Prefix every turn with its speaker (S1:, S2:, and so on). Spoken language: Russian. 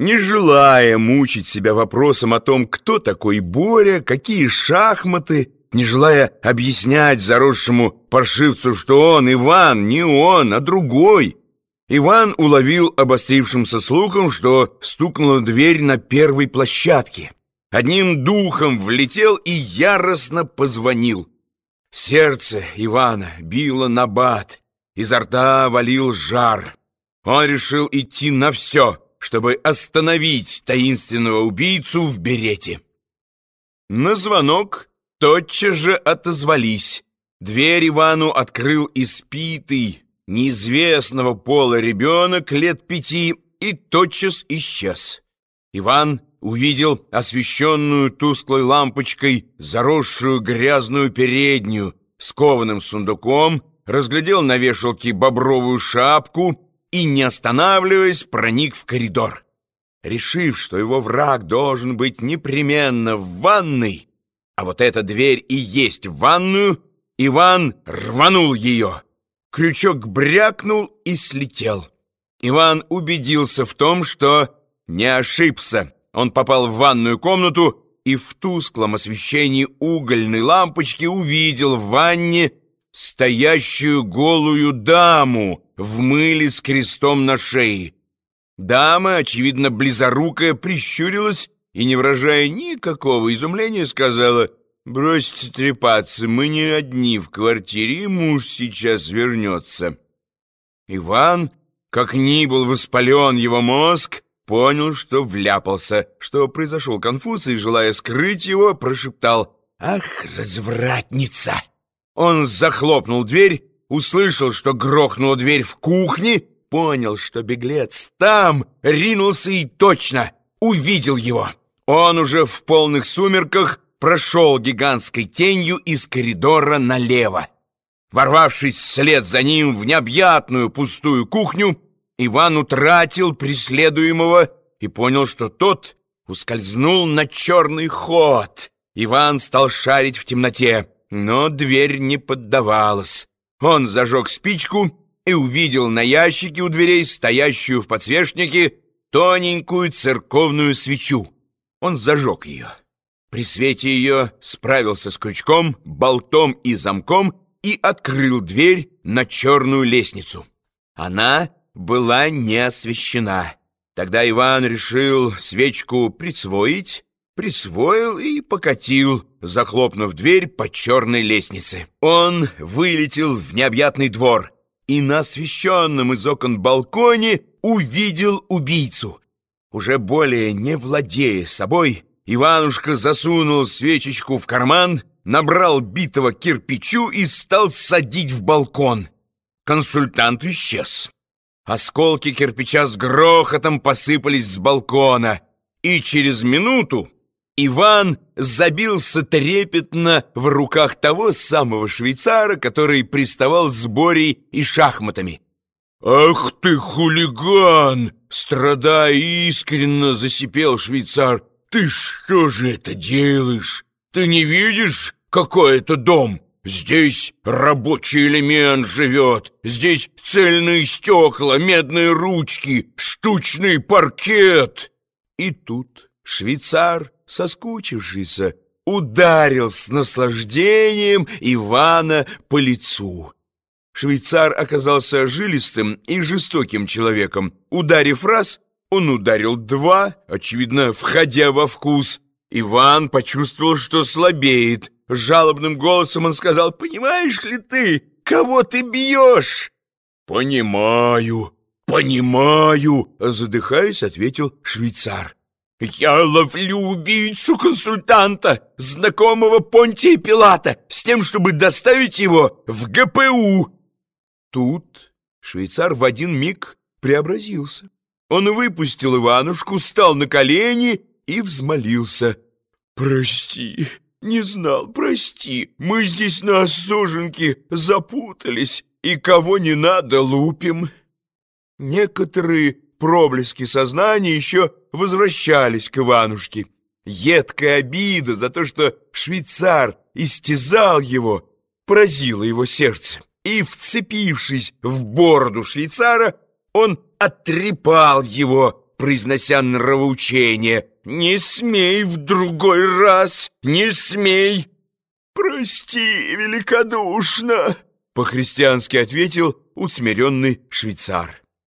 S1: Не желая мучить себя вопросом о том, кто такой Боря, какие шахматы, не желая объяснять заросшему паршивцу, что он, Иван, не он, а другой, Иван уловил обострившимся слухом, что стукнула дверь на первой площадке. Одним духом влетел и яростно позвонил. Сердце Ивана било на бат, изо рта валил жар. Он решил идти на все — чтобы остановить таинственного убийцу в берете. На звонок тотчас же отозвались. Дверь Ивану открыл испитый, неизвестного пола ребенок лет пяти и тотчас исчез. Иван увидел освещенную тусклой лампочкой заросшую грязную переднюю с кованым сундуком, разглядел на вешалке бобровую шапку и, не останавливаясь, проник в коридор. Решив, что его враг должен быть непременно в ванной, а вот эта дверь и есть в ванную, Иван рванул ее. Крючок брякнул и слетел. Иван убедился в том, что не ошибся. Он попал в ванную комнату и в тусклом освещении угольной лампочки увидел в ванне стоящую голую даму, в мыле с крестом на шее. Дама, очевидно, близорукая, прищурилась и, не выражая никакого изумления, сказала «Бросьте трепаться, мы не одни в квартире, и муж сейчас вернется». Иван, как ни был воспален его мозг, понял, что вляпался, что произошел конфуз, и, желая скрыть его, прошептал «Ах, развратница!». Он захлопнул дверь услышал, что грохнула дверь в кухне, понял, что беглец там, ринулся и точно увидел его. Он уже в полных сумерках прошел гигантской тенью из коридора налево. Ворвавшись вслед за ним в необъятную пустую кухню, Иван утратил преследуемого и понял, что тот ускользнул на черный ход. Иван стал шарить в темноте, но дверь не поддавалась. Он зажег спичку и увидел на ящике у дверей стоящую в подсвечнике тоненькую церковную свечу. Он зажег ее. При свете ее справился с крючком, болтом и замком и открыл дверь на черную лестницу. Она была не освещена. Тогда Иван решил свечку присвоить, присвоил и покатил, захлопнув дверь по черной лестнице. Он вылетел в необъятный двор и на освещенном из окон балконе увидел убийцу. Уже более не владея собой, Иванушка засунул свечечку в карман, набрал битого кирпичу и стал садить в балкон. Консультант исчез. Осколки кирпича с грохотом посыпались с балкона, и через минуту Иван забился трепетно в руках того самого швейцара, который приставал с Борей и шахматами. «Ах ты, хулиган!» — страдая искренно засипел швейцар. «Ты что же это делаешь? Ты не видишь, какой это дом? Здесь рабочий элемент живет, здесь цельные стекла, медные ручки, штучный паркет!» И тут швейцар соскучившийся, ударил с наслаждением Ивана по лицу. Швейцар оказался жилистым и жестоким человеком. Ударив раз, он ударил два, очевидно, входя во вкус. Иван почувствовал, что слабеет. Жалобным голосом он сказал, «Понимаешь ли ты, кого ты бьешь?» «Понимаю, понимаю», задыхаясь, ответил швейцар. «Я ловлю убийцу-консультанта, знакомого Понтия Пилата, с тем, чтобы доставить его в ГПУ!» Тут швейцар в один миг преобразился. Он выпустил Иванушку, стал на колени и взмолился. «Прости, не знал, прости, мы здесь на осуженке запутались, и кого не надо лупим». Некоторые проблески сознания еще возвращались к Иванушке. Едкая обида за то, что швейцар истязал его, поразила его сердце. И, вцепившись в бороду швейцара, он оттрепал его произнося нравоучение. «Не смей в другой раз! Не смей!» «Прости великодушно!» — по-христиански ответил усмиренный швейцар.